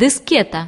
Дискета.